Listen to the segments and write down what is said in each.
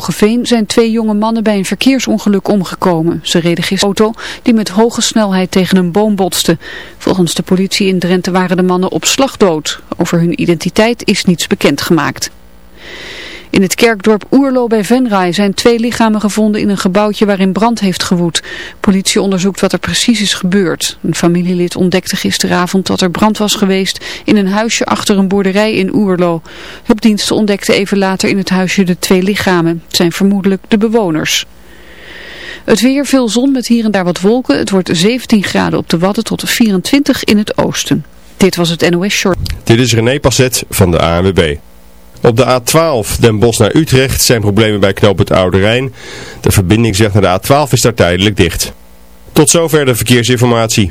Hogeveen zijn twee jonge mannen bij een verkeersongeluk omgekomen. Ze reden gisteren auto die met hoge snelheid tegen een boom botste. Volgens de politie in Drenthe waren de mannen op slag dood. Over hun identiteit is niets bekendgemaakt. In het kerkdorp Oerlo bij Venray zijn twee lichamen gevonden in een gebouwtje waarin brand heeft gewoed. Politie onderzoekt wat er precies is gebeurd. Een familielid ontdekte gisteravond dat er brand was geweest in een huisje achter een boerderij in Oerlo. Hulpdiensten ontdekten even later in het huisje de twee lichamen. Het zijn vermoedelijk de bewoners. Het weer, veel zon met hier en daar wat wolken. Het wordt 17 graden op de Wadden tot 24 in het oosten. Dit was het NOS Short. Dit is René Passet van de ANWB. Op de A12 Den Bosch naar Utrecht zijn problemen bij knoop het Oude Rijn. De verbindingsweg naar de A12 is daar tijdelijk dicht. Tot zover de verkeersinformatie.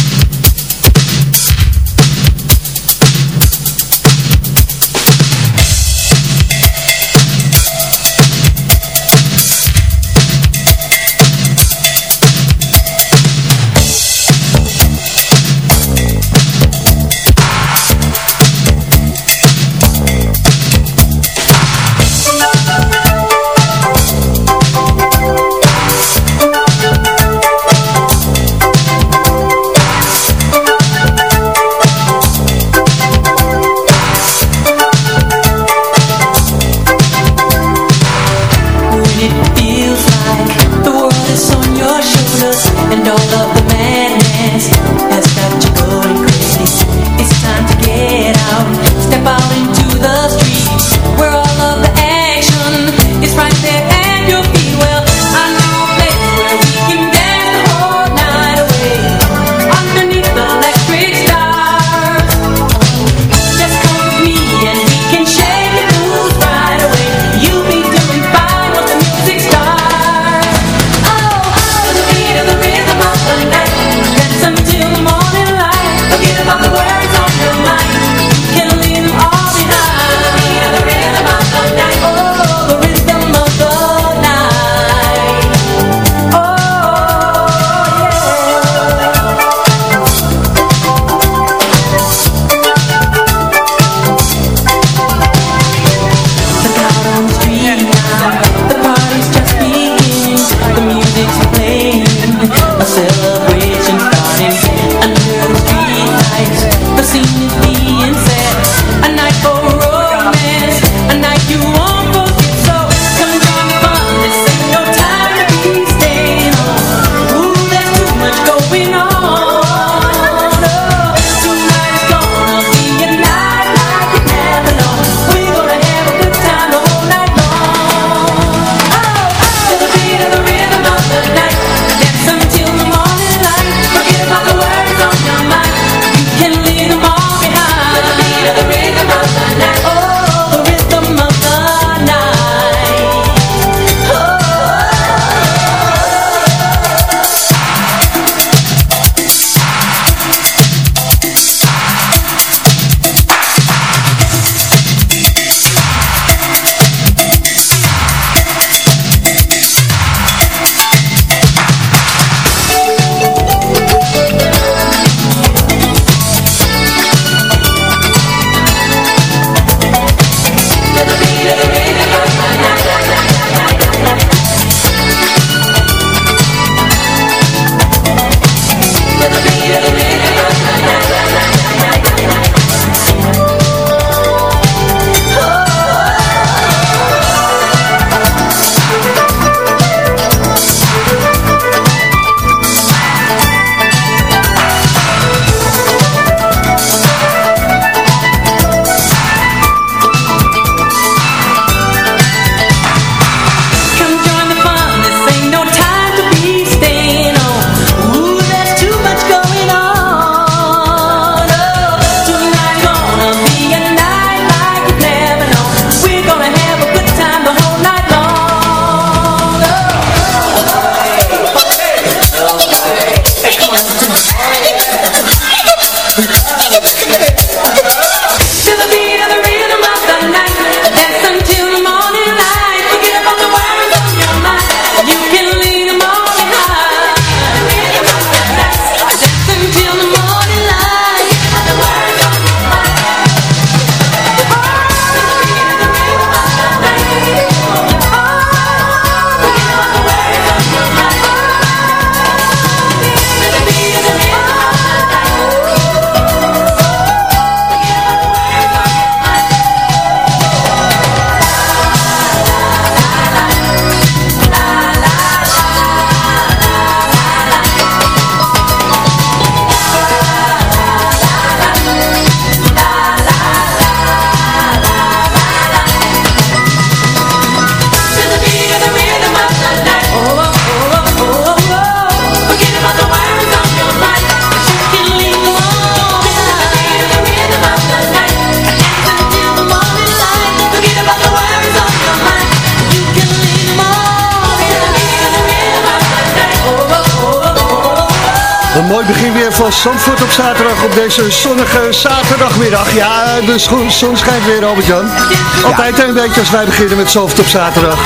Zandvoort op zaterdag op deze zonnige zaterdagmiddag. Ja, de zon schijnt weer, Albert-Jan. Altijd een beetje als wij beginnen met Zandvoort op zaterdag.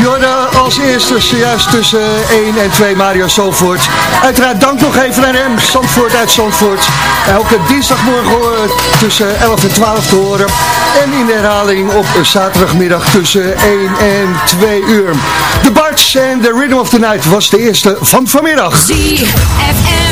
Jorda als eerste zojuist tussen 1 en 2 Mario Zandvoort. Uiteraard dank nog even aan hem, Zandvoort uit Zandvoort. Elke dinsdagmorgen tussen 11 en 12 te horen. En in herhaling op zaterdagmiddag tussen 1 en 2 uur. De Barts en The Rhythm of the Night was de eerste van vanmiddag. ZFM.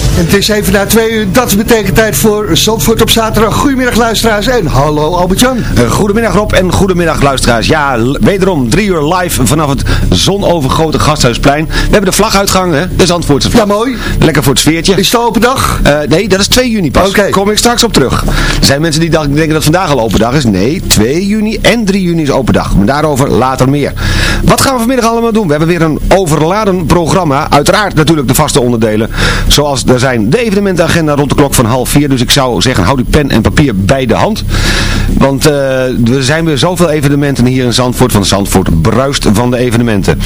En het is even na twee uur, dat betekent tijd voor Zandvoort op zaterdag. Goedemiddag luisteraars en hallo Albert-Jan. Uh, goedemiddag Rob en goedemiddag luisteraars. Ja, wederom drie uur live vanaf het zonovergoten Gasthuisplein. We hebben de vlag uitgehangen, hè? de Zandvoortse vlag. Ja, mooi. Lekker voor het sfeertje. Is het open dag? Uh, nee, dat is 2 juni pas. Oké. Kom ik straks op terug. Er zijn mensen die denken dat vandaag al open dag is. Nee, 2 juni en 3 juni is open dag. Maar daarover later meer. Wat gaan we vanmiddag allemaal doen? We hebben weer een overladen programma. Uiteraard natuurlijk de vaste onderdelen. Zoals er zijn de evenementenagenda rond de klok van half vier. Dus ik zou zeggen, hou die pen en papier bij de hand. Want uh, er zijn weer zoveel evenementen hier in Zandvoort. Van Zandvoort bruist van de evenementen.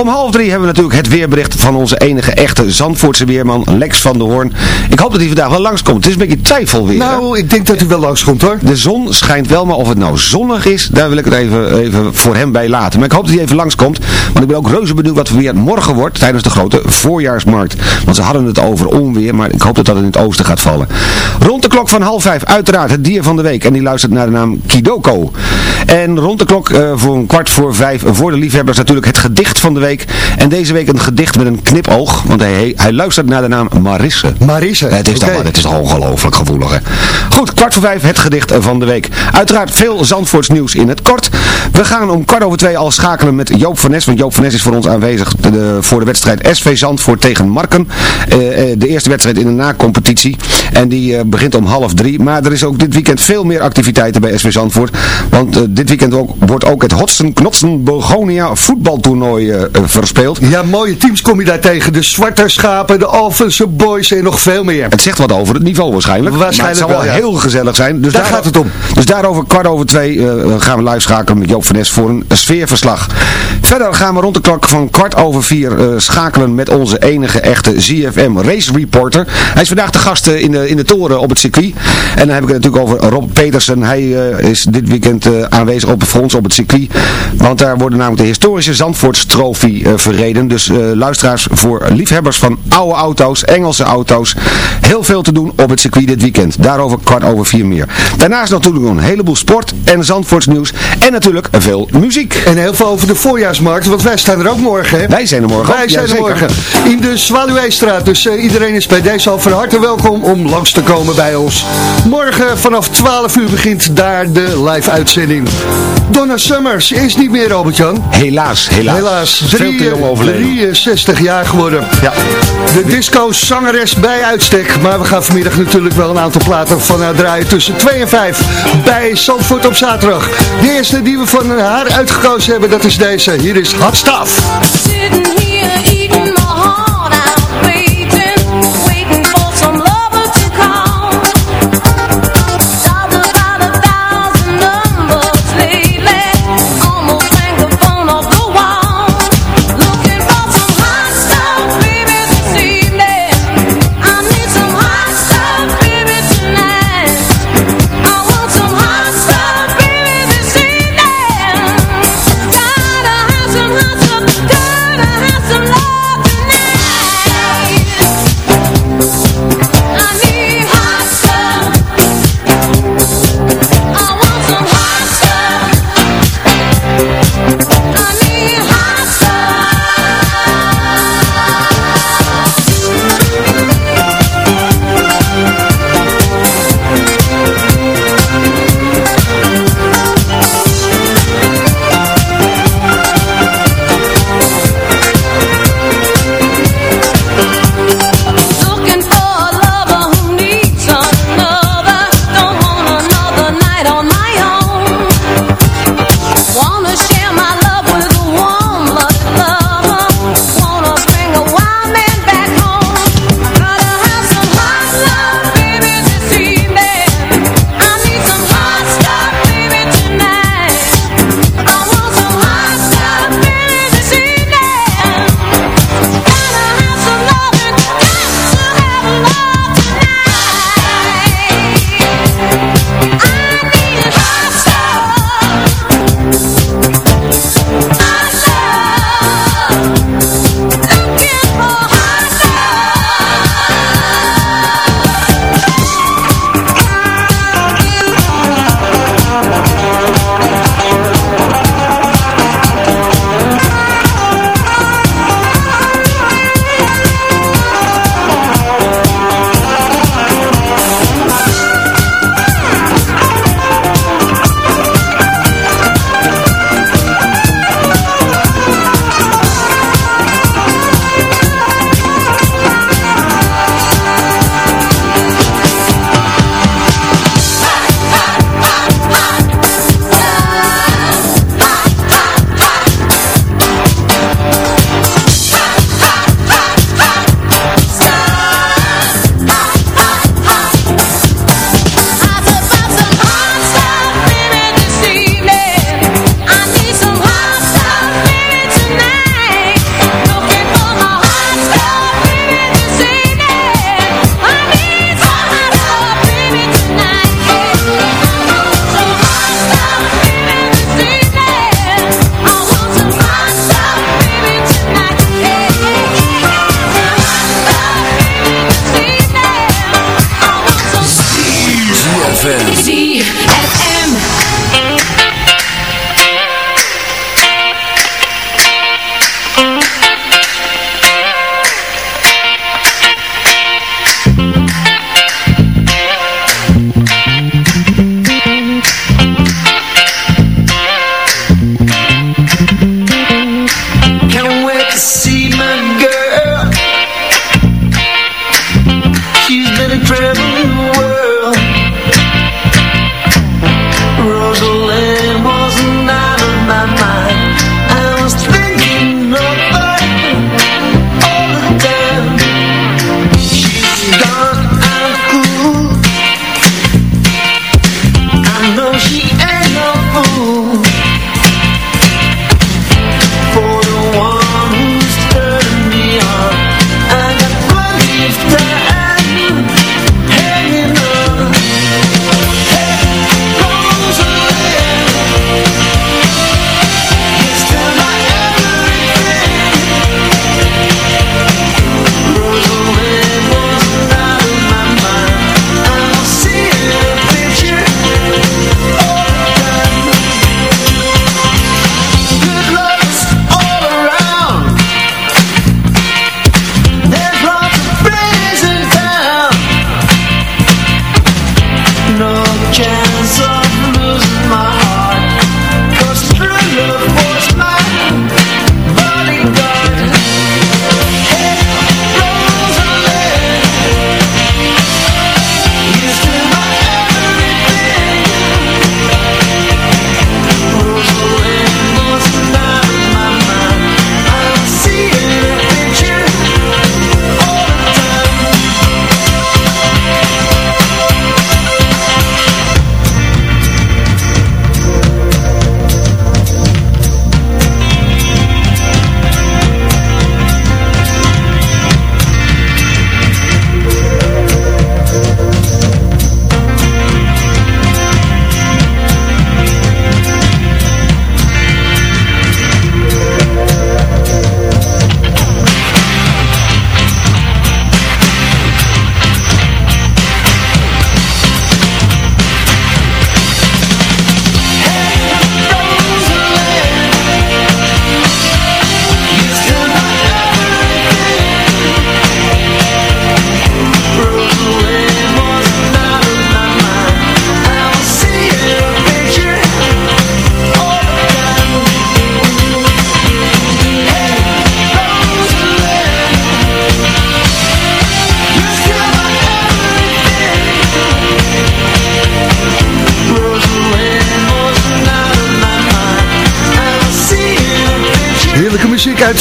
Om half drie hebben we natuurlijk het weerbericht van onze enige echte Zandvoortse weerman Lex van der Hoorn. Ik hoop dat hij vandaag wel langskomt. Het is een beetje twijfel weer. Nou, ik denk dat hij wel langskomt hoor. De zon schijnt wel, maar of het nou zonnig is, daar wil ik het even, even voor hem bij laten. Maar ik hoop dat hij even langskomt. Want ik ben ook reuze benieuwd wat weer morgen wordt tijdens de grote voorjaarsmarkt. Want ze hadden het over onweer, maar ik hoop dat dat in het oosten gaat vallen. Rond de klok van half vijf uiteraard het dier van de week. En die luistert naar de naam Kidoko. En rond de klok uh, voor een kwart voor vijf voor de liefhebbers natuurlijk het gedicht van de week. En deze week een gedicht met een knipoog. Want hij, hij luistert naar de naam Marisse. Marisse. Het is, okay. dan, het is ongelooflijk gevoelig hè. Goed, kwart voor vijf het gedicht van de week. Uiteraard veel Zandvoorts nieuws in het kort. We gaan om kwart over twee al schakelen met Joop van Nes. Want Joop van Nes is voor ons aanwezig de, de, voor de wedstrijd SV Zandvoort tegen Marken. Uh, de eerste wedstrijd in de na-competitie. En die uh, begint om half drie. Maar er is ook dit weekend veel meer activiteiten bij SV Zandvoort. Want uh, dit weekend ook, wordt ook het Hotsen Knotsen Begonia voetbaltoernooi verspeeld. Ja, mooie teams kom je daar tegen. De Zwarte Schapen, de Alphense Boys en nog veel meer. Het zegt wat over het niveau waarschijnlijk. Waarschijnlijk maar het zal wel, heel gezellig zijn. Dus daar, daar, gaat het om. Dus daarover kwart over twee gaan we live schakelen met Joop van Nes voor een sfeerverslag. Verder gaan we rond de klok van kwart over vier schakelen met onze enige echte ZFM Race Hij is vandaag de gast uh, in, de, in de toren op het circuit. En dan heb ik het natuurlijk over Rob Petersen. Hij uh, is dit weekend aanwezig op het front op het circuit. Want daar worden namelijk de historische Zandvoorts trofee verreden. Dus luisteraars voor liefhebbers van oude auto's, Engelse auto's. Heel veel te doen op het circuit dit weekend. Daarover kwart over vier meer. Daarnaast natuurlijk nog een heleboel sport en Zandvoorts nieuws. En natuurlijk veel muziek. En heel veel over de voorjaarsmarkt, want wij staan er ook morgen. Hè? Wij zijn er morgen. Wij zijn er morgen. In de Zwaluweestraat. Dus uh, iedereen is bij deze al van harte welkom om langs te komen bij ons. Morgen vanaf 12 uur begint daar de live uitzending. Donna Summers is niet meer, Robert-Jan. Helaas, helaas. Helaas. Veel te jong overleden. 63 jaar geworden. Ja. De disco-zangeres bij uitstek. Maar we gaan vanmiddag natuurlijk wel een aantal platen van haar draaien tussen 2 en 5 bij Zandvoort op zaterdag. De eerste die we van haar uitgekozen hebben, dat is deze. Hier is Hot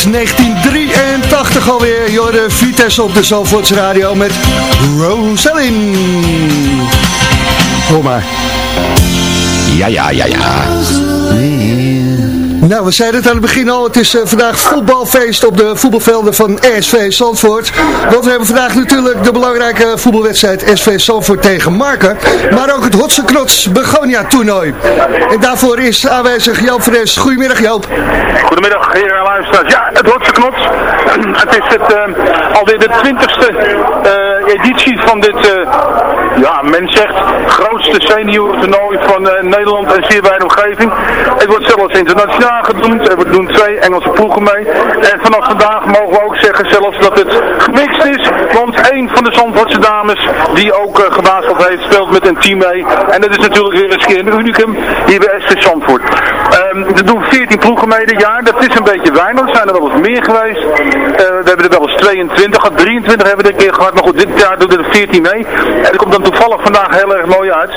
uit 1983 alweer. Jorde Vitesse op de Zalvoorts Radio met Rosalind. Kom maar. Ja, ja, ja, ja. Nou, we zeiden het aan het begin al. Het is uh, vandaag voetbalfeest op de voetbalvelden van SV Zandvoort. Want we hebben vandaag natuurlijk de belangrijke voetbalwedstrijd SV Zandvoort tegen Marken. Maar ook het Hotse Knots Begonia toernooi. En daarvoor is aanwezig Joop Fres. Goedemiddag Joop. Goedemiddag heren en luisteraars. Ja, het Hotse Knots. het is het, uh, alweer de twintigste uh, editie van dit, ja, men zegt, grootste seniorentoernooi van Nederland en zeer wijde omgeving. Het wordt zelfs internationaal gedoemd. Er doen twee Engelse ploegen mee. En vanaf vandaag mogen we ook zeggen zelfs dat het gemixt is. Want een van de Zandvoortse dames die ook uh, heeft speelt met een team mee. En dat is natuurlijk weer eens keer een unicum hier bij SV Zandvoort. Um, er doen 14 ploegen mee dit jaar. Dat is een beetje weinig. Er zijn er wel eens meer geweest. Uh, we hebben er wel eens 22, 23 hebben we dit keer gehad. Maar goed, dit jaar doen er 14 mee. En dat komt dan toevallig vandaag heel erg mooi uit.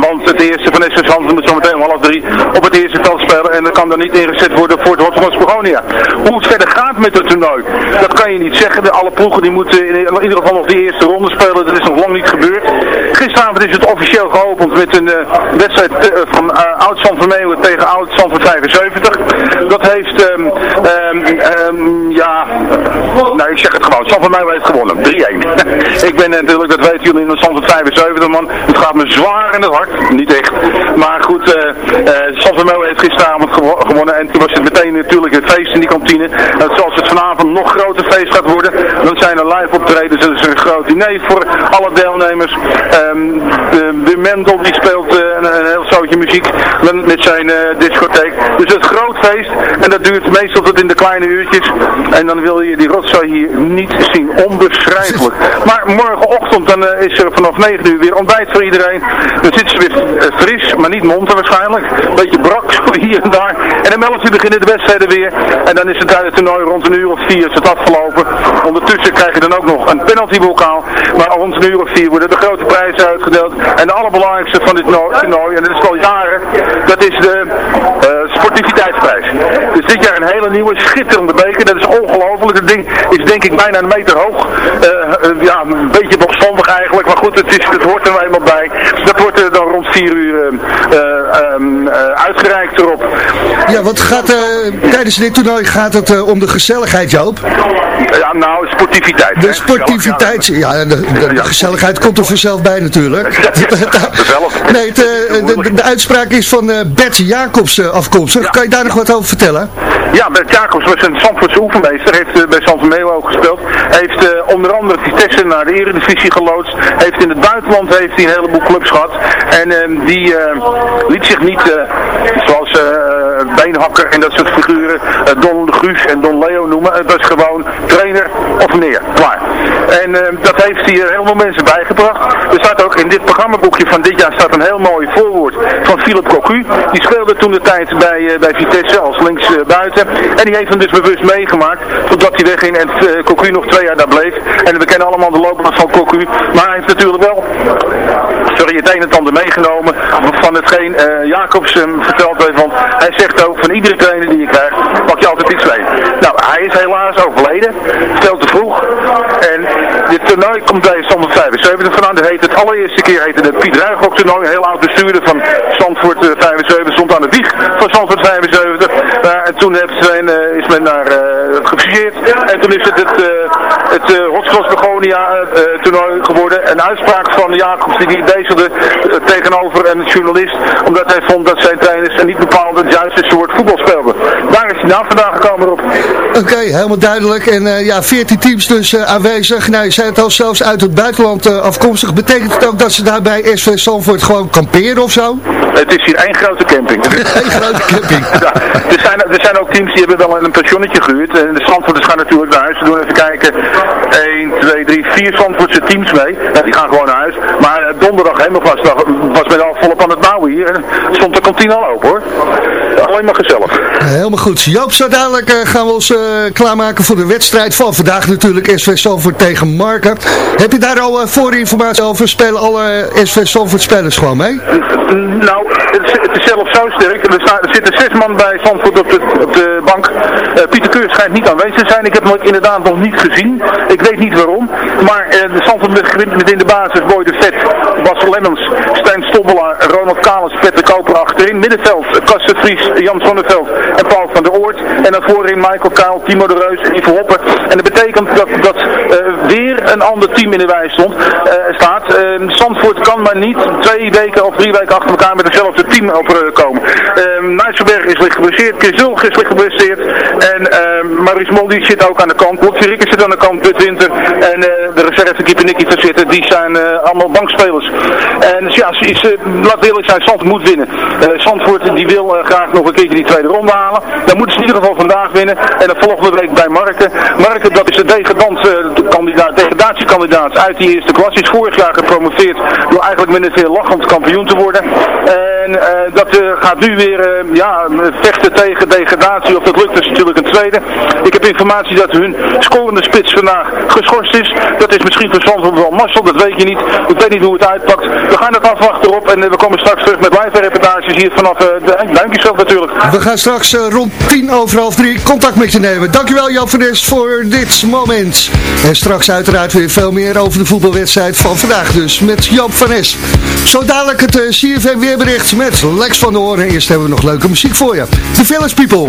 Want het eerste van SV Zandvoort moet zometeen om half drie op het eerste veld spelen. En dat kan niet ingezet worden voor het Rotterdamse Begonia. Hoe het verder gaat met het toernooi, dat kan je niet zeggen. De, alle ploegen die moeten in, ieder geval nog die eerste ronde spelen. Dat is nog lang niet gebeurd. Gisteravond is het officieel geopend met een uh, wedstrijd uh, van uh, oud van tegen oud van 75. Dat heeft, um, um, um, ja, nou ik zeg het gewoon, San van heeft gewonnen. 3-1. ik ben natuurlijk, dat weten jullie, in San 75 man. Het gaat me zwaar in het hart. Niet echt. Maar goed, uh, van heeft gisteravond En toen was het meteen natuurlijk een feest in die kantine. En zoals het vanavond nog groter feest gaat worden, dan zijn er live optredens. Dat is een groot diner voor alle deelnemers. Um, de, de Mendel die speelt uh, een, heel zootje muziek met zijn uh, discotheek. Dus het groot feest. En dat duurt meestal tot in de kleine uurtjes. En dan wil je die rotzooi hier niet zien. Onbeschrijfelijk. Maar morgenochtend dan uh, is er vanaf 9 uur weer ontbijt voor iedereen. Dan zitten ze weer fris, maar niet monter waarschijnlijk. Beetje brak hier en daar. En om 11 uur beginnen de wedstrijden weer. En dan is het uit het toernooi rond een uur of vier is het afgelopen. Ondertussen krijg je dan ook nog een penaltybokaal. Maar rond een uur of vier worden de grote prijzen uitgedeeld. En de allerbelangrijkste van dit toernooi, en dat is al jaren, dat is de uh, sportiviteitsprijs. Dus dit jaar een hele nieuwe, schitterende beker. Dat is ongelooflijk. Het ding is denk ik bijna een meter hoog. Uh, uh, ja, een beetje bochtstandig eigenlijk. Maar goed, het, is, het hoort er nou eenmaal bij. Dat wordt er dan rond vier uur uitgereikt. Ja, wat gaat uh, tijdens dit toernooi gaat het uh, om de gezelligheid, Joop? Ja, nou, sportiviteit. De sportiviteit, ja, de, de, de, gezelligheid komt er vanzelf bij natuurlijk. nee, het, uh, de, de, uitspraak is van Bert Jacobs afkomstig. Ja. Kan je daar nog wat over vertellen? Ja, Bert Jacobs was een Zandvoortse oefenmeester, heeft bij Zandvoort ook gespeeld. Heeft onder andere Vitesse naar de Eredivisie geloodst. Heeft in het buitenland heeft hij een heleboel clubs gehad. En die liet zich niet, zoals beenhakker en dat soort figuren uh, Don Guus en Don Leo noemen. Het was gewoon trainer of meneer. Klaar. En uh, dat heeft hij heel veel mensen bijgebracht. Er staat ook in dit programmaboekje van dit jaar staat een heel mooi voorwoord van Philip Cocu. Die speelde toen de tijd bij, uh, bij Vitesse als links buiten. En die heeft hem dus bewust meegemaakt totdat hij wegging en Cocu nog twee jaar daar bleef. En we kennen allemaal de loopbaan van Cocu. Maar hij heeft natuurlijk wel sorry, het een en ander meegenomen van hetgeen Jacobs hem verteld heeft. Want hij zegt van iedere trainer die je krijgt, pak je altijd iets mee. Nou, hij is helaas overleden, veel te vroeg. En dit toernooi komt bij Zandvoort 75 vandaan. Dat heet het allereerste keer heette het Piet Ruigrok toernooi. Heel oud bestuurder van Zandvoort 75 stond aan de wieg van Zandvoort 75. Uh, en toen uh, is men naar uh, gefuseerd. En toen is het het, het uh, Begonia toernooi geworden. Een uitspraak van Jacobs die bezigde tegenover een journalist. Omdat hij vond dat zijn trainers niet bepaald het juiste soort voetbal speelden. Daar is hij nou vandaag gekomen op. Oké, okay, helemaal duidelijk. En uh, ja, 14 teams dus uh, aanwezig. Nou, je zei het al zelfs uit het buitenland uh, afkomstig. Betekent het ook dat ze daar bij SV Zandvoort gewoon kamperen of zo? Het is hier één grote camping. Eén grote camping. ja, er, zijn, er zijn ook teams die hebben wel een pensionnetje gehuurd. En de Zandvoorters gaan natuurlijk naar huis. We doen even kijken. 1, 2, 3, 4 Zandvoortse teams mee. Ja, die gaan gewoon naar huis. Maar donderdag, helemaal was, was men al volop aan het bouwen hier. En stond de kantine al open hoor. alleen maar gezellig. Helemaal goed. Joop, zo dadelijk eh, gaan we ons eh, klaarmaken voor de wedstrijd van vandaag natuurlijk. SV Salford tegen Marken. Heb je daar al uh, voor informatie over? Spelen alle SV Salford spelers gewoon mee? Nou, het is, zelfs zo sterk. Er, staan, er zitten zes man bij Zandvoort op de, op de bank. Pieter Keur schijnt niet aanwezig te zijn. Ik heb hem inderdaad nog niet gezien. Ik weet niet waarom. Maar de Zandvoort met in de basis Boy de Vet, Bas Lemmens, Stijn Stobbelaar, Ronald Kalis, Petter Koper achterin. Middenveld, Kasten Vries, Jan Zonneveld en Paul van der Oort. En dan voorin Michael Kuil, Timo de Reus en Ivo Hoppen. En dat betekent dat, dat uh, weer een ander team in de wijk stond, uh, staat. Uh, Zandvoort kan maar niet twee weken of drie weken achter elkaar met hetzelfde team opkomen. Uh, Nijsselberg is licht geblesseerd, Kizulg is licht geblesseerd. En Maurice Moldy zit ook aan de kant. Lotje Rikkers zit aan de kant, Bud Winter. En de reservekeeper Nicky Verzitten, die zijn allemaal bankspelers. En dus ja, is, laat eerlijk zijn, Zandvoort moet winnen. Zandvoort die wil graag nog een keertje die tweede ronde halen. Dan moeten ze in ieder geval vandaag winnen. En dan volgende week bij Marken. Marken, dat is de uh, kandidaat, degradatiekandidaat uit die eerste klas. Is vorig jaar gepromoveerd door eigenlijk met een veel lachend kampioen te worden. En uh, dat uh, gaat nu weer ja, vechten tegen degradatie. Of dat lukt is natuurlijk een tweede. Ik heb informatie dat hun scorende spits vandaag geschorst is. Dat is misschien Zandvoort wel Marcel, dat weet je niet. Ik weet niet hoe het uitpakt. We gaan het afwachten erop en we komen straks terug met live reportages hier vanaf de Duinkjesveld natuurlijk. We gaan straks uh, rond tien over half drie contact met je nemen. Dankjewel Jan van Nes voor dit moment. En straks uiteraard weer veel meer over de voetbalwedstrijd van vandaag dus met Jan van Nes. Zo dadelijk het uh, CFM weerbericht met Lex van der Hoorn. Eerst hebben we nog leuke muziek voor je. The Village People.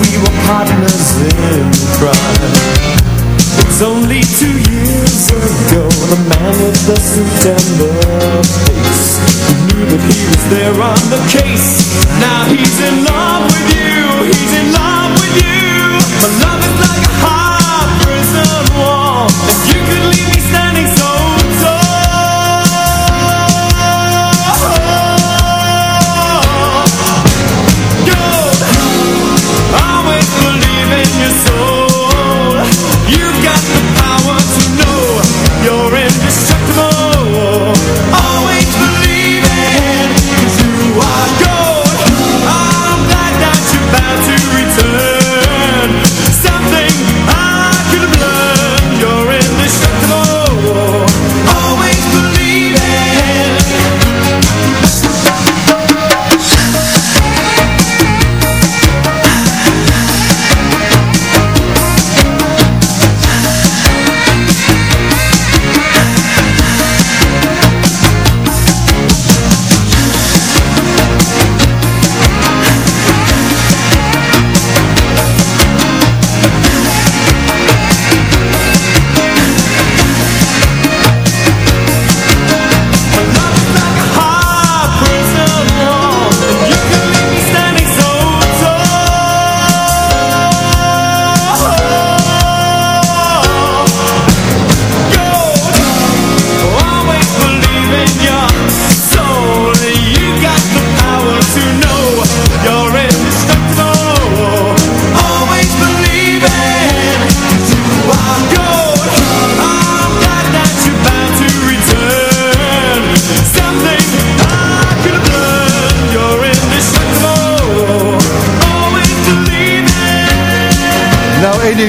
We were partners in crime. It's only two years ago, the man with the September face. Who knew that he was there on the case. Now he's in love with you, he's in love with you. My love is like a hard prison wall. And you could leave me standing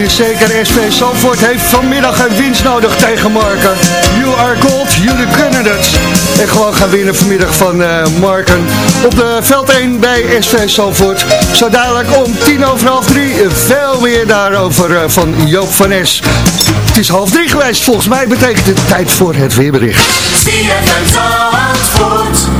zeker, SV Zandvoort heeft vanmiddag een winst nodig tegen Marken. You are gold, jullie kunnen het. En gewoon gaan winnen vanmiddag van eh, Marken op de veld 1 bij SV Zandvoort. Zo dadelijk om tien over half drie veel meer daarover eh, van Joop van Es. Het is half drie geweest, volgens mij betekent het tijd voor het weerbericht. Weerbericht. En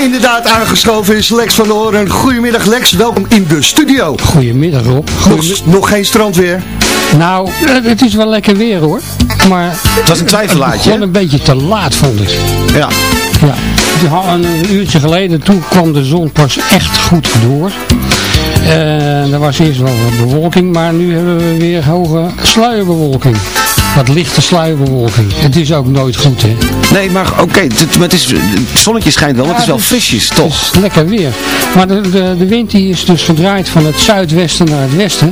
inderdaad aangeschoven is Lex van Hoorn. Goedemiddag Lex, welkom in de studio. Goedemiddag Rob. Nog, nog geen strandweer? Nou, eh, het is wel lekker weer hoor. Maar Het was een twijfelaatje, hè? een beetje te laat vond ik. Ja. Ja. Een een uurtje geleden, toen kwam de zon pas echt goed door. Eh, er was eerst wel wat bewolking, maar nu hebben we weer hoge sluierbewolking. Wat lichte sluierbewolking. Het is ook nooit goed, hè? Nee, maar oké, het, het, is, het zonnetje schijnt wel, maar het is wel frisjes, toch? Het is lekker weer. Maar de, de, de wind die is dus gedraaid van het zuidwesten naar het westen.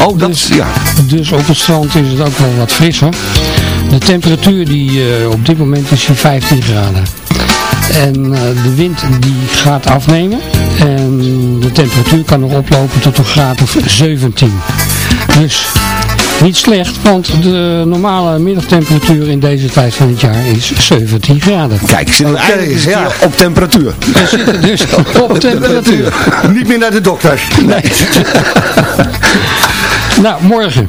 Oh, dat dus, ja. Dus op het strand is het ook wel wat frisser. De temperatuur die eh, op dit moment is hier 15 graden. En eh, de wind die gaat afnemen. En de temperatuur kan nog oplopen tot een graad of 17. Dus niet slecht, want de normale middagtemperatuur in deze tijd van het jaar is 17 graden. Kijk, zit Oké, eigenlijk is het ja. hier op temperatuur. We zitten dus op temperatuur. Niet meer naar de dokter. Nee. nou, morgen.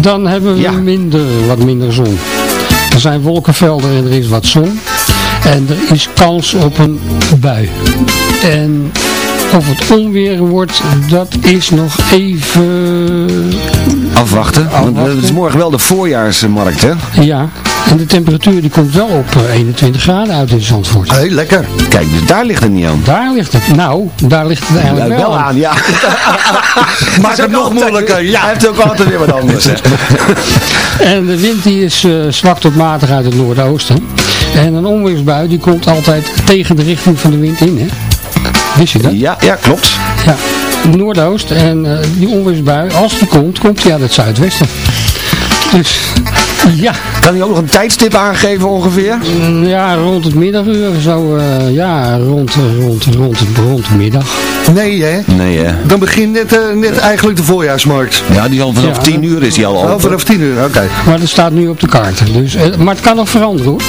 Dan hebben we Ja. minder, wat minder zon. Er zijn wolkenvelden en er is wat zon. En er is kans op een bui. En of het onweer wordt, dat is nog even... Afwachten, want Afwachten. het is morgen wel de voorjaarsmarkt, hè? Ja, En de temperatuur die komt wel op eh, 21 graden uit in Zandvoort. Hé, lekker. Kijk, dus daar ligt het niet aan. Daar ligt het. Nou, daar ligt het eigenlijk Ja, wel, wel aan, ja. Maakt het nog moeilijker. Ja. Hij heeft ook altijd weer wat anders. hè. En de wind die is eh, zwak tot matig uit het noordoosten. En een onweersbui die komt altijd tegen de richting van de wind in. Hè? Wist je dat? Ja, ja, klopt. Ja, noordoost. En eh, die onweersbui, als die komt, komt die uit het zuidwesten. Dus ja, Kan hij ook nog een tijdstip aangeven ongeveer? mm, ja rond het middaguur, zo, eh, ja, rond, rond, rond, rond de middag. Nee, hè? Nee, hè. Dan begint net, eh, net eigenlijk de voorjaarsmarkt. Ja, die al vanaf Ja, 10 uur is die al Oh, open. vanaf 10 uur, oké. Maar dat staat nu op de kaart. Dus, eh, maar het kan nog veranderen hoor.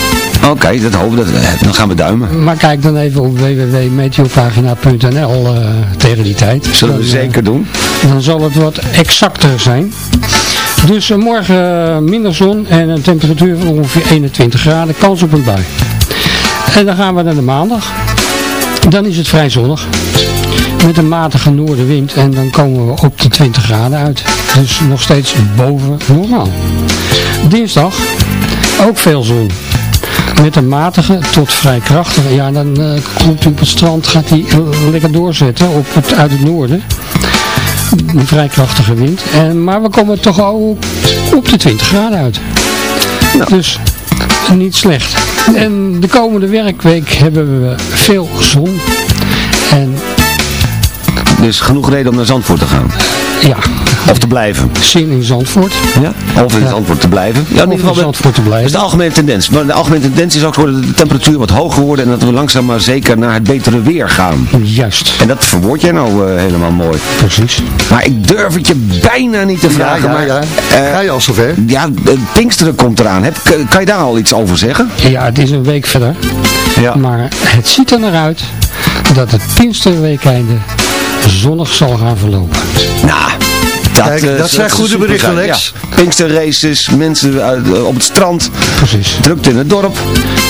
Oké, dat hopen we. Dat, dan gaan we duimen. Maar kijk dan even op www.meteopagina.nl eh, tegen die tijd. Zullen we Dan, zeker doen. Dan zal het wat exacter zijn. Dus eh, morgen eh, minder zon en een temperatuur van ongeveer 21 graden. Kans op een bui. En dan gaan we naar de maandag. Dan is het vrij zonnig. Met een matige noordenwind. En dan komen we op de 20 graden uit. Dus nog steeds boven normaal. Dinsdag ook veel zon. Met een matige tot vrij krachtige. Ja, dan eh, komt hij op het strand, gaat hij lekker doorzetten op uit het noorden. Een vrij krachtige wind. En, maar we komen toch ook op de 20 graden uit. Dus niet slecht. En de komende werkweek hebben we veel zon. En Dus genoeg reden om naar Zandvoort te gaan. ja, Of te blijven. zin in Zandvoort. Ja? Of in Ja. Zandvoort te blijven. Ja, in Of ieder geval. in Zandvoort te Dat blijven. is de algemene tendens. Maar de algemene tendens is ook dat de temperatuur wat hoger wordt en dat we langzaam maar zeker naar het betere weer gaan. Juist, En dat verwoord jij nou eh, helemaal mooi. precies. Maar ik durf het je bijna niet te Ja, vragen. ja, maar, ja. eh, Ga je al zover? ja, Pinksteren komt eraan. Heb, kan je daar al iets over zeggen? Ja, het is een week verder. Ja. Maar het ziet er naar uit dat het Pinksterweekeinde zonnig zal gaan verlopen. Nou, dat, Kijk, eh, dat zijn goede berichten. Lex. Ja. Pinksterraces, mensen uit- eh, op het strand, Precies. drukte in het dorp.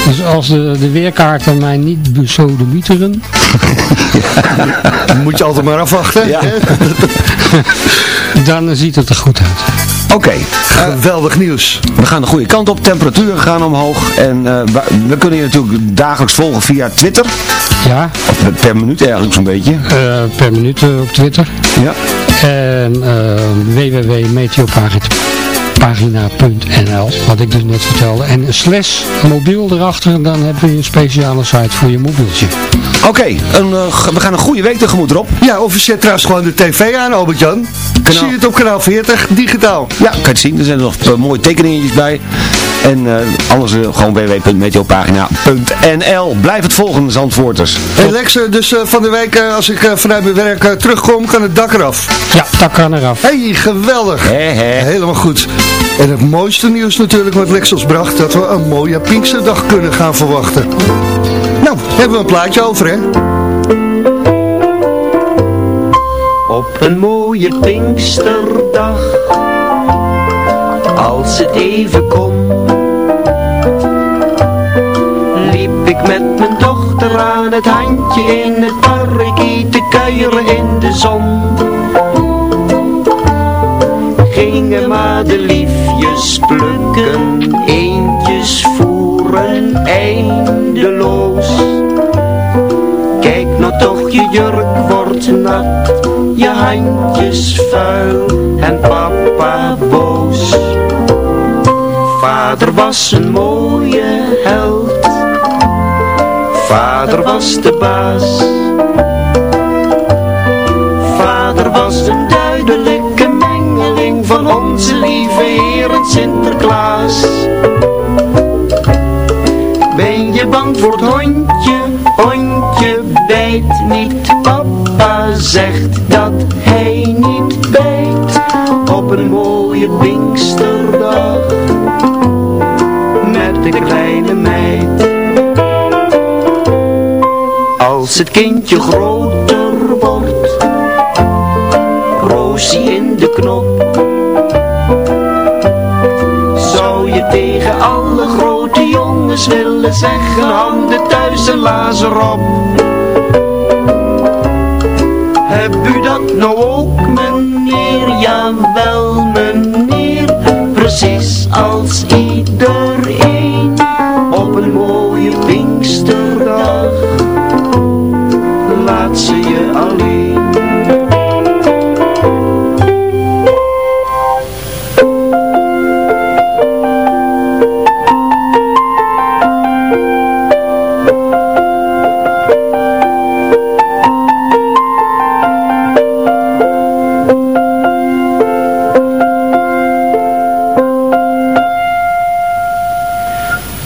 Dus als de, de weerkaarten mij niet besodemieteren, Dan moet je altijd maar afwachten. Ja. hè? dan ziet het er goed uit. Oké, Geweldig nieuws. we gaan de goede kant op. Temperaturen gaan omhoog. En eh, we, kunnen je natuurlijk dagelijks volgen via Twitter. Ja, Of per minuut eigenlijk zo'n beetje. eh, per minuut eh, op Twitter. Ja. En uh, www.meteopagina.nl, wat ik dus net vertelde. En slash mobiel erachter, dan heb je een speciale site voor je mobieltje. Oké, een, eh, we gaan een goede week tegemoet erop. Ja, of je zet trouwens gewoon de tv aan, Albert-Jan. Kanaal- Zie je het op kanaal 40, digitaal. Ja, kan je het zien. Er zijn nog eh, mooie tekeningetjes bij. En eh, anders gewoon www.meteopagina.nl. Blijf het volgen, Zandvoorters. Hey Lex, dus eh, van de week als ik vanuit mijn werk terugkom, kan het dak eraf. Ja, dat kan eraf. hey, geweldig. Hè. Helemaal goed. En het mooiste nieuws natuurlijk wat Lex ons bracht, dat we een mooie Pinksterdag kunnen gaan verwachten. Nou, hebben we een plaatje over, hè? Op een mooie Pinksterdag, als het even kon, liep ik met mijn dochter aan het handje in het parkie te kuieren in de zon. Kijk nou toch, je jurk wordt nat, je handjes vuil en papa boos. Vader was een mooie held, vader was de baas. Vader was een duidelijke mengeling van onze lieve Heer Sinterklaas. Niet. Papa zegt dat hij niet bijt. Op een mooie Pinksterdag. Met de kleine meid. Als het kindje groter wordt. Roosie in de knop. Zou je tegen alle grote jongens willen zeggen Handen thuis en lazer op u dat nou ook meneer? Jawel meneer Precies als iedereen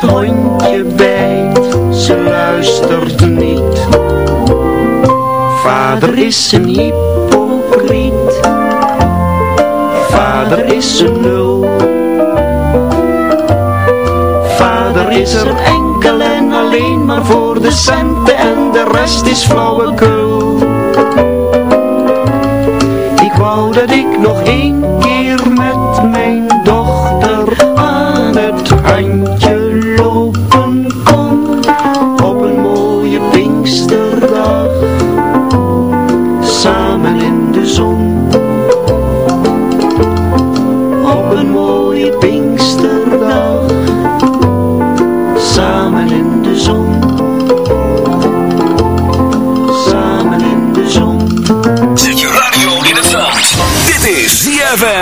het hondje bijt, ze luistert niet. Vader is een hypocriet, vader is een nul. Vader is er enkel en alleen maar voor de centen en de rest is flauwekul. Ik wou dat ik nog één keer met mijn dochter aan het handje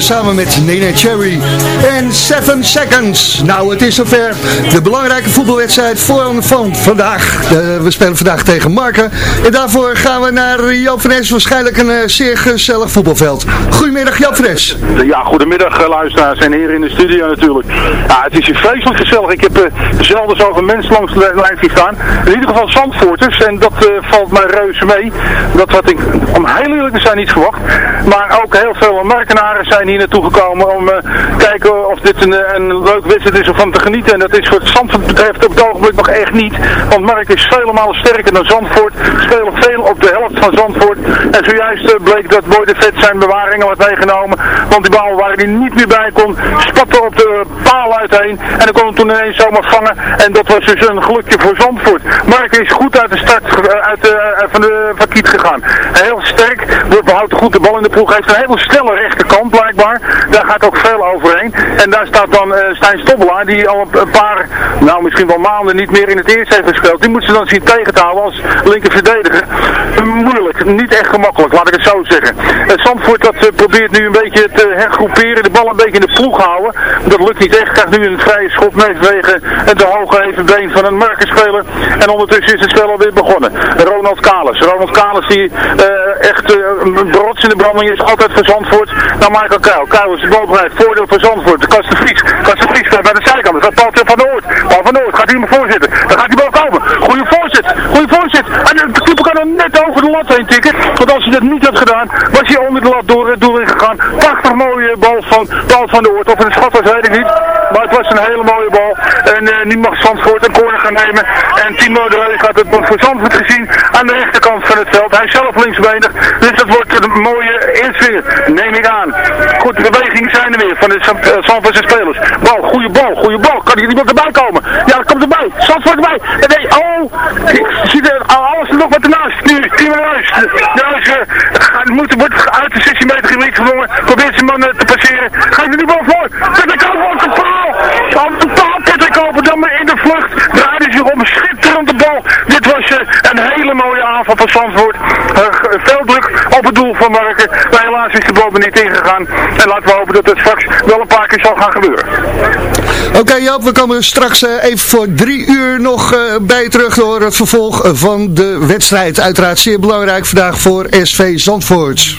Tezamen met Nene Cherry en 7 Seconds. Nou, het is zover. De belangrijke voetbalwedstrijd voor van vandaag. we spelen vandaag tegen Marken. En daarvoor gaan we naar Fres. Waarschijnlijk een eh, zeer gezellig voetbalveld. Goedemiddag Joop Fres. Ja, goedemiddag eh, luisteraars en heren in de studio natuurlijk. Ja, het is hier vreselijk gezellig. Ik heb uh, zelden zoveel mensen langs de lijn staan. In ieder geval Zandvoorters en dat valt mij reuze mee. Dat had ik, om heel eerlijk te zijn, niet verwacht. Maar ook heel veel markenaren zijn hier naartoe gekomen om te kijken of dit een, een leuk wedstrijd is om van te genieten. En dat is wat Zandvoort betreft op het ogenblik nog echt niet. Want Mark is vele malen sterker dan Zandvoort. Spelen veel op de helft van Zandvoort. En zojuist bleek dat Boy de zijn bewaringen had meegenomen. Want die bal waar hij niet meer bij kon, spatte op de paal uitheen. En dan kon hem toen ineens zomaar vangen. En dat was dus een gelukje voor Zandvoort. Mark is goed uit de start uit de, van de van Kiet gegaan. Heel sterk, behoudt goed de bal in de ploeg. Heeft een hele snelle rechterkant blijkbaar. Daar gaat ook veel overheen. En daar staat dan uh, Stijn Stobbelaar, die al een paar, nou misschien wel maanden niet meer in het eerste heeft gespeeld. Die moet ze dan zien tegen te houden als linker verdediger. Moeilijk, niet echt gemakkelijk, laat ik het zo zeggen. Het Zandvoort dat uh, probeert nu een beetje te hergroeperen, de bal een beetje in de ploeg houden. Dat lukt niet echt, krijgt nu een vrije schop meewegen en de hoge evenbeen van een markenspeler. En ondertussen is het spel alweer begonnen. Ronald Kalis. Ronald Kalis die echt een brots in de branding is, altijd voor Zandvoort. Naar Michael Kuil. Kuil is de bereid, voordeel voor Zandvoort. Kasten Vries. Kasten Vries bij de zijkant. Dat is Paul van Noord. Paul van Noord gaat hij hem voorzitten. Dan gaat hij bal komen. Goeie voorzet. Goeie voorzet. En de net over de lat heen tikken. Want als hij dat niet had gedaan, was hij onder de lat door, door ingegaan. Prachtig mooie bal van Paul van Noord. Of het een schat was, weet ik niet. Maar het was een hele mooie bal. En uh, nu mag Zandvoort een corner gaan nemen. En Timo de Reu gaat het voor Zandvoort gezien aan de rechterkant van het veld. Hij is zelf linksbenig. Dus dat wordt een mooie insfeer. Neem ik aan. Goed, de bewegingen zijn er weer van de Zandvoortse spelers. Bal, goede bal, goede bal. Kan hier iemand erbij komen? Ja, dat komt erbij. Zandvoort erbij. Nee, oh, ik zie er alles nog wat ernaast. Nu, Timo Ruijs. Ruijs uh, moet, wordt uit de 16 meter gebied gedwongen. Probeert zijn man uh, te passeren. Gaat er nu bal voor. Patrick Koper op de paal. Op de paal. Dan maar in de vlucht. Draaide zich om. Schitterend de bal. Dit was uh, een hele mooie aanval van Zandvoort. veel druk op het doel van Marken. Helaas is de bal niet ingegaan. En laten we hopen dat het straks wel een paar keer zal gaan gebeuren. Oké okay, we komen straks uh, even voor drie uur nog uh, bij terug door het vervolg van de wedstrijd. Uiteraard zeer belangrijk vandaag voor SV Zandvoort.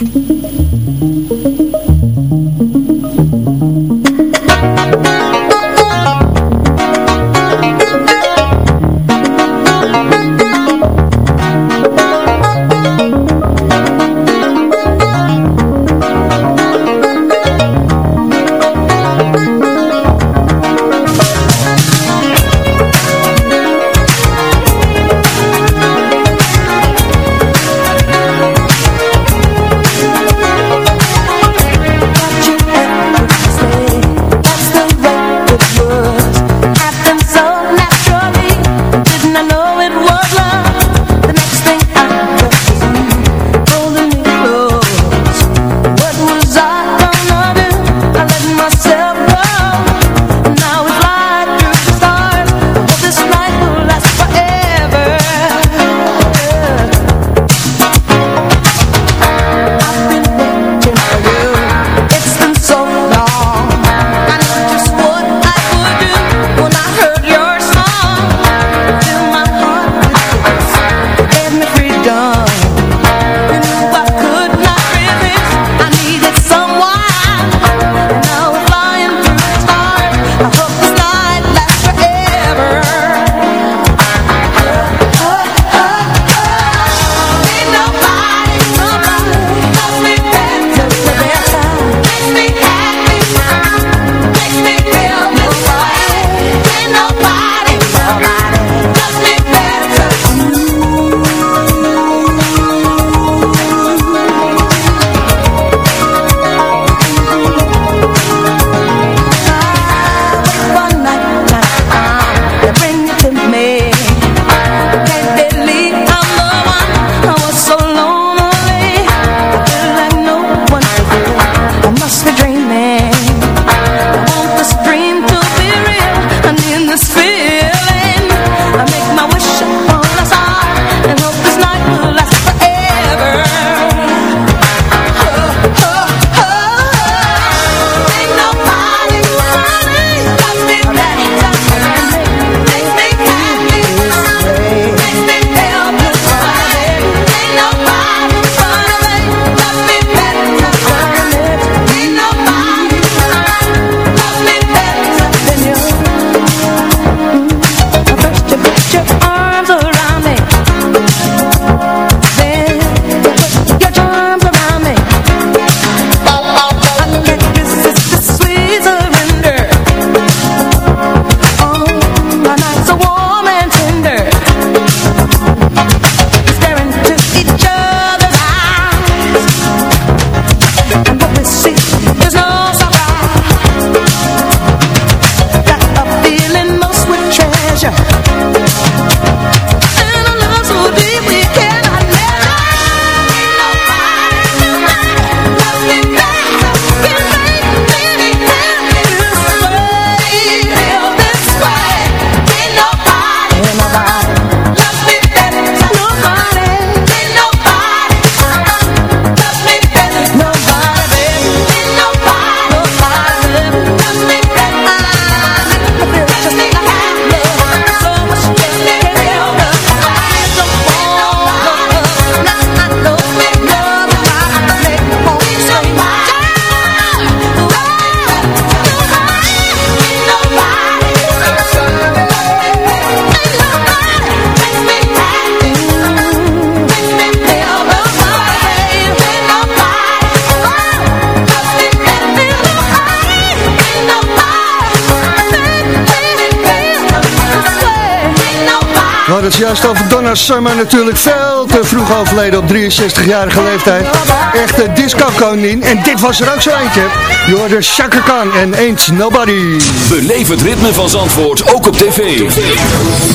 Juist over Donna Summer natuurlijk veel te vroeg overleden op 63-jarige leeftijd. Echte disco-koningin. En dit was er ook zo eentje. Je hoorde Chaka Khan en Ain't Nobody. Beleef het ritme van Zandvoort ook op tv.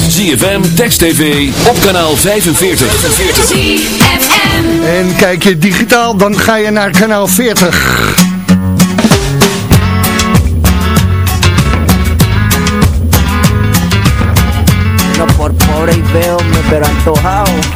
ZFM, Text TV, op kanaal 45. En kijk je digitaal, dan ga je naar kanaal 40. Veo me pero antojado.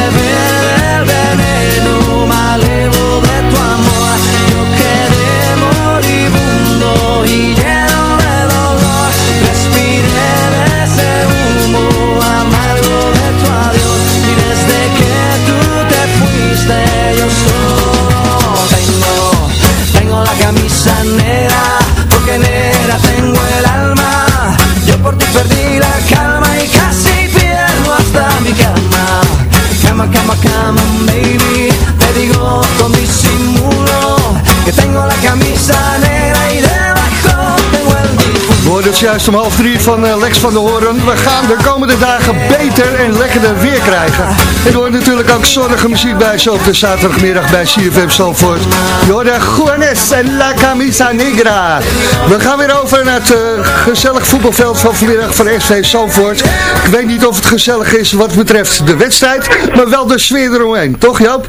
juist om half drie van eh, Lex van der Hoorn. We gaan de komende dagen beter en lekkerder weer krijgen. En er hoort natuurlijk ook zonnige muziek bij zo op de zaterdagmiddag bij CFM Zandvoort. Je hoorde Juanes en La Camisa Negra. We gaan weer over naar het eh, gezellig voetbalveld van vanmiddag van SV Zandvoort. Ik weet niet of het gezellig is wat betreft de wedstrijd, maar wel de sfeer eromheen. Toch Joop?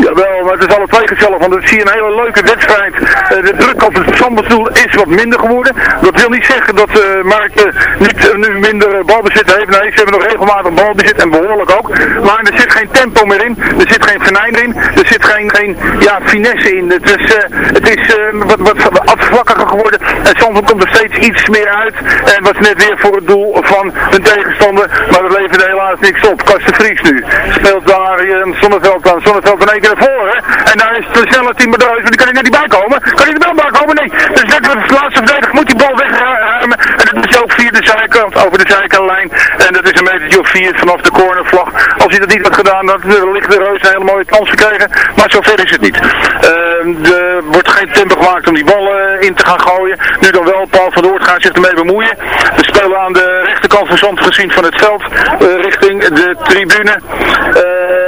Jawel, maar het is alle twee gezellig, want het je een hele leuke wedstrijd. Eh, de druk op het zandbestoel is wat minder geworden. Dat wil niet zeggen dat eh Mark eh, niet eh, nu minder balbezit heeft. Nee, ze hebben nog regelmatig balbezit en behoorlijk ook. Maar er zit geen tempo meer in. Er zit geen venijn in. Er zit geen, geen ja, finesse in. Het is, het is wat, wat afvlakkiger geworden. En Zandvoort komt er steeds iets meer uit. En was net weer voor het doel van hun tegenstander. Maar dat leverde helaas niks op. Kasten Vries nu. Speelt daar eh, Zonneveld aan. Zonneveld in één keer naar voren. En daar is de snelle team bedrijf. Maar die kan er net niet bij komen. Kan hij er wel bij komen? Nee. Dus net de laatste verdediger moet die bal wegruimen. En dat is ook via de zijkant. Over de zijkantlijn. En dat is een metertje of vier vanaf de cornervlag. Als hij dat niet had gedaan, dan ligt de Reus een hele mooie kans gekregen. Maar zover is het niet. Ehm, er wordt geen tempo gemaakt om die bal eh, in te gaan gooien. Nu dan wel, Paul van Noord gaat zich ermee bemoeien. We spelen aan de rechterkant van Zand gezien van het veld. eh, richting de tribune.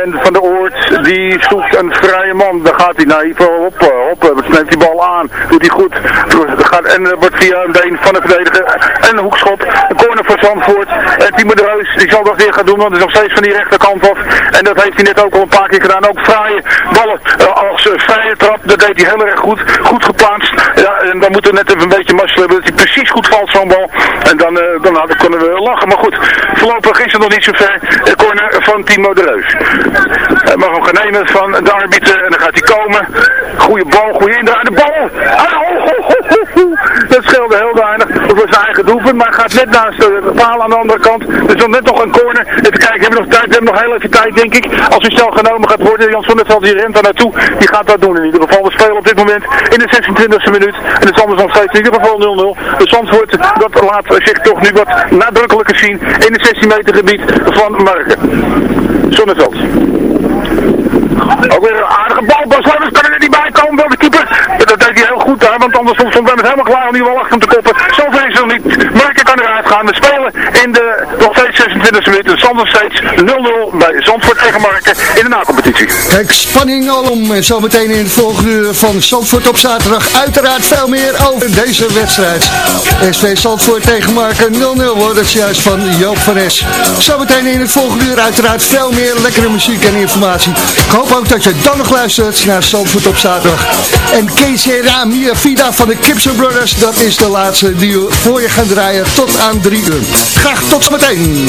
Eh, En Van der Oort, die zoekt een vrije man. Daar gaat hij naar even op, eh, op, op, neemt die bal aan. Doet hij goed. En er wordt via een been van de verdediger en een hoekschop. Een corner voor Zandvoort. En Timo de Reus, die zal dat weer gaan doen, want hij is nog steeds van die rechterkant af. En dat heeft hij net ook al een paar keer gedaan. Ook fraaie ballen eh, als eh, vrije trap. Dat deed hij heel erg goed. Goed geplaatst. Ja, en dan moeten we net even een beetje mazzel hebben dat hij precies goed valt zo'n bal. En dan, eh, dan hadden- kunnen we lachen. Maar goed, voorlopig is het nog niet zo ver. De corner van Timo de Reus. Hij mag hem gaan nemen van de arbiter en dan gaat hij komen. Goeie bal, goede indraai. De bal! Scheelde heel weinig. Dat was zijn eigen doelpunt, maar gaat net naast de paal aan de andere kant. Dus dan net nog een corner. Even kijken, hebben we nog tijd? We hebben nog heel even tijd, denk ik. Als hij snel genomen gaat worden, Jans van der Veld die rent daar naartoe. Die gaat dat doen in ieder geval. We spelen op dit moment in de 26e minuut. En stand is nog steeds in ieder geval 0-0. De Zandvoort, dat laat zich toch nu wat nadrukkelijker zien in het 16 meter gebied van Marken. Zonneveld. Ook weer een aardige bal. Bas kan er niet bij komen. Wel de keeper. Dat deed hij heel goed daar. Want anders stond Van helemaal klaar om die wel achter hem te koppen. Zover is het nog niet. Marken kan eruit gaan. We spelen in de nog steeds 26 minuten. De steeds 0-0 bij Zandvoort tegen Marken in de nacompetitie. Kijk, spanning alom. En zometeen in het volgende uur van Zandvoort op zaterdag. Uiteraard veel meer over deze wedstrijd. SV Zandvoort tegen Marken 0-0 wordt het juist van Joop van Es. Zometeen in het volgende uur uiteraard veel meer lekkere muziek en informatie. Ik hoop ook dat je dan nog luistert naar Zandvoort op zaterdag. En Kesera Mia Vida van de Gibson Brothers, dat is de laatste die we voor je gaan draaien tot aan 3 uur. Graag tot zometeen.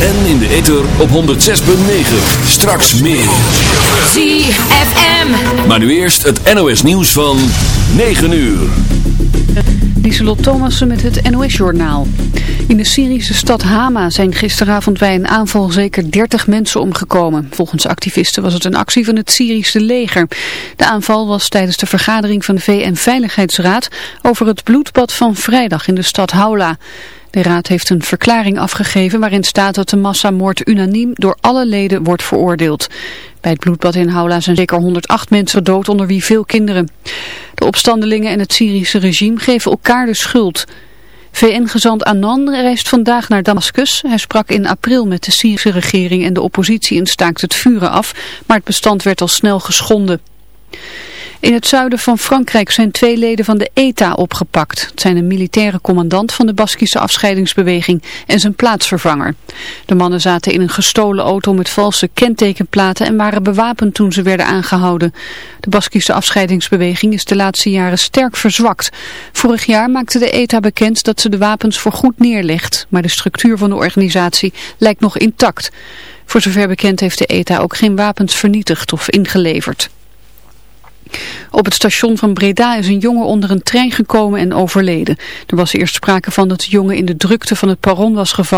En in de ether op 106.9. Straks meer. ZFM. Maar nu eerst het NOS nieuws van 9 uur. Lieselot Thomassen met het NOS-journaal. In de Syrische stad Hama zijn gisteravond bij een aanval zeker 30 mensen omgekomen. Volgens activisten was het een actie van het Syrische leger. De aanval was tijdens de vergadering van de VN-veiligheidsraad over het bloedbad van vrijdag in de stad Haula. De raad heeft een verklaring afgegeven waarin staat dat de massamoord unaniem door alle leden wordt veroordeeld. Bij het bloedbad in Haula zijn zeker 108 mensen dood, onder wie veel kinderen. De opstandelingen en het Syrische regime geven elkaar de schuld. VN-gezant Annan reist vandaag naar Damascus. Hij sprak in april met de Syrische regering en de oppositie en staakte het vuren af, maar het bestand werd al snel geschonden. In het zuiden van Frankrijk zijn twee leden van de ETA opgepakt. Het zijn een militaire commandant van de Baskische afscheidingsbeweging en zijn plaatsvervanger. De mannen zaten in een gestolen auto met valse kentekenplaten en waren bewapend toen ze werden aangehouden. De Baskische afscheidingsbeweging is de laatste jaren sterk verzwakt. Vorig jaar maakte de ETA bekend dat ze de wapens voorgoed neerlegt, maar de structuur van de organisatie lijkt nog intact. Voor zover bekend heeft de ETA ook geen wapens vernietigd of ingeleverd. Op het station van Breda is een jongen onder een trein gekomen en overleden. Er was eerst sprake van dat de jongen in de drukte van het perron was gevallen.